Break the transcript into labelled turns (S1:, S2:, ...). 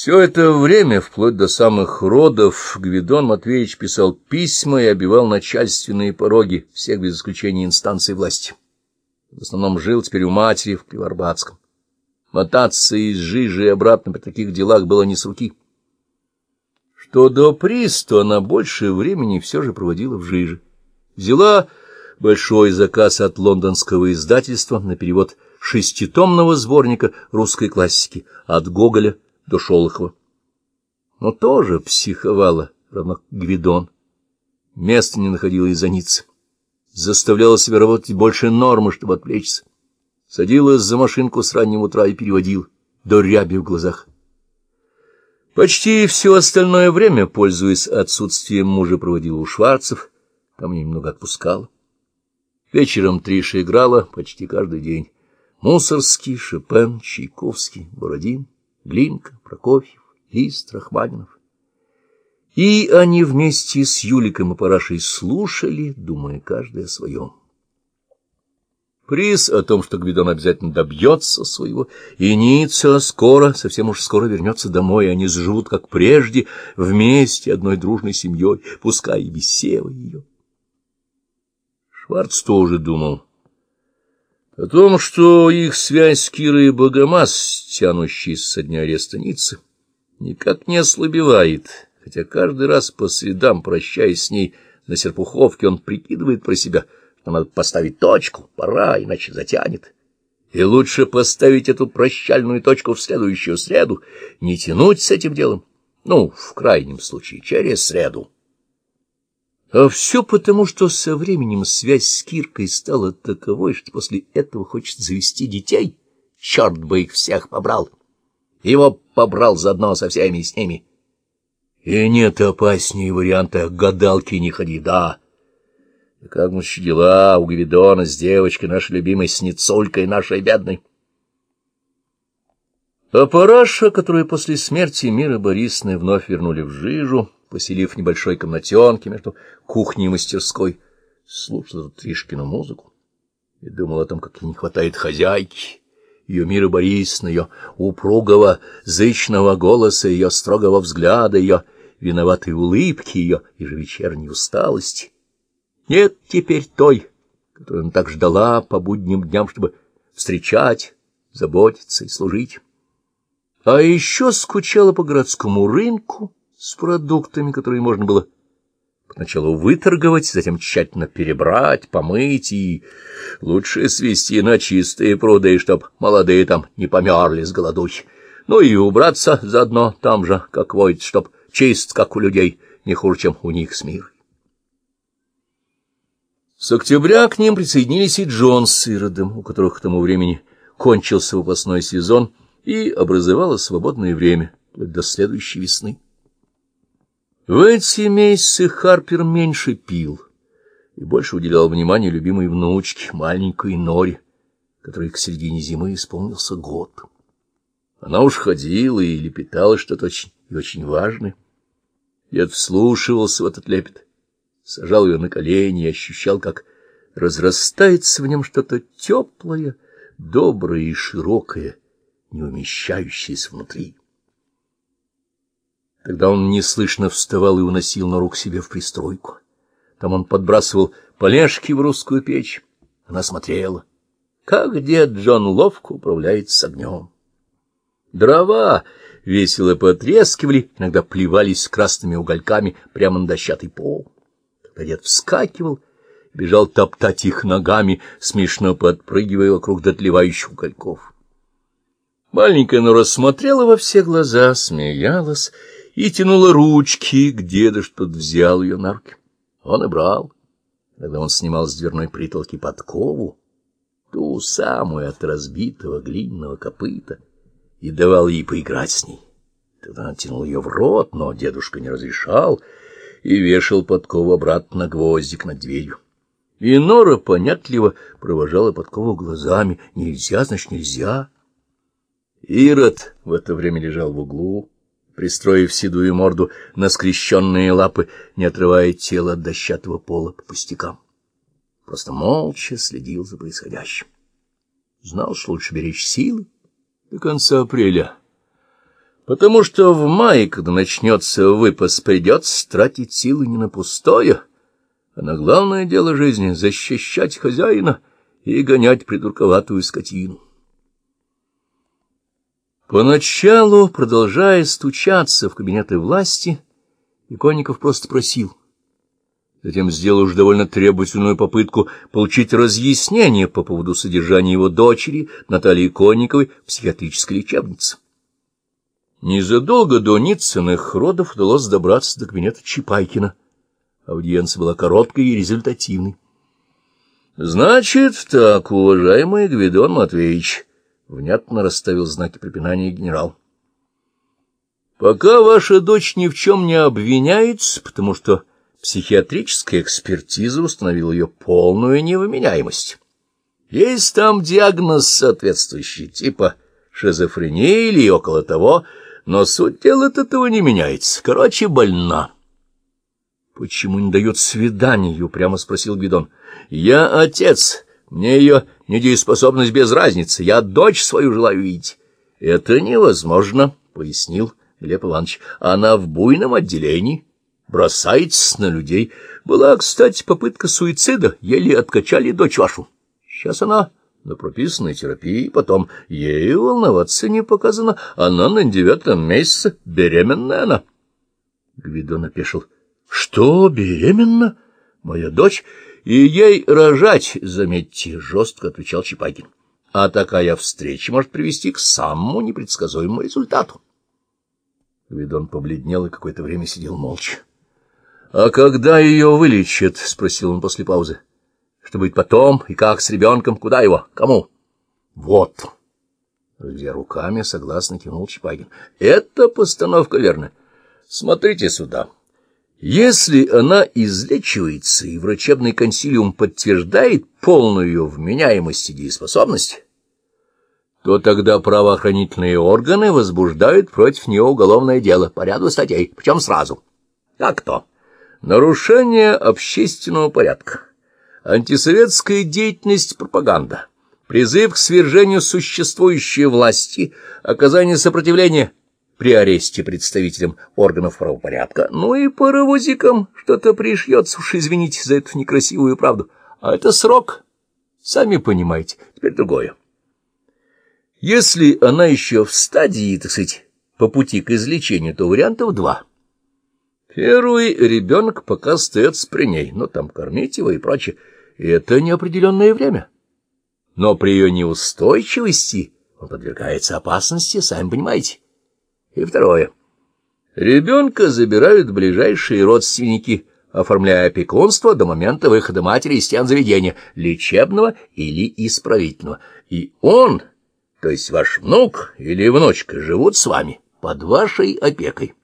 S1: Все это время, вплоть до самых родов, Гвидон Матвеевич писал письма и обивал начальственные пороги всех без исключения инстанций власти. В основном жил теперь у матери в Криварбатском. Мотаться из жижи и обратно при таких делах было не с руки. Что до приз, то она больше времени все же проводила в жиже. Взяла большой заказ от лондонского издательства на перевод шеститомного сборника русской классики от Гоголя до Шолохова. Но тоже психовала, равно Гвидон. Места не находила из-за ницы. Заставляла себя работать больше нормы, чтобы отвлечься. Садилась за машинку с раннего утра и переводил до ряби в глазах. Почти все остальное время, пользуясь отсутствием мужа, проводила у Шварцев, там немного отпускала. Вечером Триша играла почти каждый день. Мусорский, Шопен, Чайковский, Бородин, Глинка, Прокофьев, Лист, Рахманинов. И они вместе с Юликом и Парашей слушали, думая каждый о своем. Приз о том, что Гвидон обязательно добьется своего, и Ницца скоро, совсем уж скоро вернется домой, и они заживут, как прежде, вместе, одной дружной семьей, пускай и без Севы ее. Шварц тоже думал о том, что их связь с Кирой Богомаз, тянущейся со дня ареста Ниццы, никак не ослабевает, хотя каждый раз по средам, прощаясь с ней на Серпуховке, он прикидывает про себя, что надо поставить точку, пора, иначе затянет. И лучше поставить эту прощальную точку в следующую среду, не тянуть с этим делом, ну, в крайнем случае, через среду. А все потому, что со временем связь с Киркой стала таковой, что после этого хочет завести детей. Черт бы их всех побрал! Его побрал заодно со всеми с ними. И нет опаснее варианта «гадалки не ходи», да. И как мы дела у Гвидона с девочкой, нашей любимой Сницулькой, нашей бедной? А Параша, которую после смерти Мира Борисовны вновь вернули в жижу, поселив в небольшой комнатенке между кухней и мастерской, слушал Тришкину музыку и думал о том, как ей не хватает хозяйки, ее Мира Борисовны, ее упругого, зычного голоса, ее строгого взгляда, ее виноватой улыбки, ее ежевечерней усталости. Нет теперь той, которую она так ждала по будним дням, чтобы встречать, заботиться и служить. А еще скучала по городскому рынку, с продуктами, которые можно было поначалу выторговать, затем тщательно перебрать, помыть и лучше свести на чистые пруды, чтоб молодые там не померли с голодухи. Ну и убраться заодно там же, как водится, чтоб чист, как у людей, не хуже, чем у них с миром. С октября к ним присоединились и Джон с Иродом, у которых к тому времени кончился выпускной сезон и образовалось свободное время до следующей весны. В эти месяцы Харпер меньше пил и больше уделял внимания любимой внучке, маленькой Норе, которой к середине зимы исполнился год. Она уж ходила и лепетала что-то очень и очень важное. Дед вслушивался в этот лепет, сажал ее на колени и ощущал, как разрастается в нем что-то теплое, доброе и широкое, не умещающееся внутри. Тогда он неслышно вставал и уносил на рук себе в пристройку. Там он подбрасывал полежки в русскую печь. Она смотрела, как дед Джон ловко управляет с огнем. Дрова весело потрескивали, иногда плевались красными угольками прямо на дощатый пол. Когда дед вскакивал, бежал топтать их ногами, смешно подпрыгивая вокруг дотлевающих угольков. Маленькая Нора смотрела во все глаза, смеялась и тянула ручки к деду, что-то взял ее на руки. Он и брал. Когда он снимал с дверной притолки подкову, ту самую от разбитого глиняного копыта, и давал ей поиграть с ней. Тогда он тянул ее в рот, но дедушка не разрешал, и вешал подкову обратно на гвоздик над дверью. И Нора понятливо провожала подкову глазами. Нельзя, значит, нельзя. Ирод в это время лежал в углу, пристроив седую морду на скрещенные лапы, не отрывая тело от дощатого пола по пустякам. Просто молча следил за происходящим. Знал, что лучше беречь силы до конца апреля. Потому что в мае, когда начнется выпас, придется тратить силы не на пустое, а на главное дело жизни — защищать хозяина и гонять придурковатую скотину. Поначалу, продолжая стучаться в кабинеты власти, Иконников просто просил. Затем сделал уж довольно требовательную попытку получить разъяснение по поводу содержания его дочери Натальи Иконниковой в психиатрической лечебнице. Незадолго до Ниццыных родов удалось добраться до кабинета Чапайкина. Аудиенция была короткой и результативной. — Значит так, уважаемый Гвидон Матвеевич, — внятно расставил знаки препинания генерал. — Пока ваша дочь ни в чем не обвиняется, потому что психиатрическая экспертиза установила ее полную невыменяемость. Есть там диагноз соответствующий, типа шизофрения или около того, — но суть дела от этого не меняется. Короче, больна. — Почему не дает свиданию? — прямо спросил Гвидон. — Я отец. Мне ее недееспособность без разницы. Я дочь свою желаю видеть. — Это невозможно, — пояснил Глеб Иванович. — Она в буйном отделении. Бросается на людей. Была, кстати, попытка суицида. Еле откачали дочь вашу. Сейчас она на прописанной терапии, потом ею волноваться не показано, она на девятом месяце, беременная она. Гвидон опешил. — Что, беременна? Моя дочь? И ей рожать, заметьте, — жестко отвечал Чапайкин. А такая встреча может привести к самому непредсказуемому результату. Гвидон побледнел и какое-то время сидел молча. — А когда ее вылечат? — спросил он после паузы. Что будет потом и как с ребенком? Куда его? Кому? Вот. Разве руками согласно кивнул Чапагин. Это постановка верная. Смотрите сюда. Если она излечивается, и врачебный консилиум подтверждает полную ее вменяемость и дееспособность, то тогда правоохранительные органы возбуждают против нее уголовное дело по ряду статей, причем сразу. Как то? Нарушение общественного порядка антисоветская деятельность пропаганда, призыв к свержению существующей власти, оказание сопротивления при аресте представителям органов правопорядка, ну и паровозикам что-то пришьется, уж извините за эту некрасивую правду. А это срок, сами понимаете, теперь другое. Если она еще в стадии, так сказать, по пути к излечению, то вариантов два. Первый ребенок пока остается при ней, но там кормить его и прочее. Это неопределенное время. Но при ее неустойчивости он подвергается опасности, сами понимаете. И второе. Ребенка забирают ближайшие родственники, оформляя опекунство до момента выхода матери из стен заведения, лечебного или исправительного. И он, то есть ваш внук или внучка, живут с вами под вашей опекой.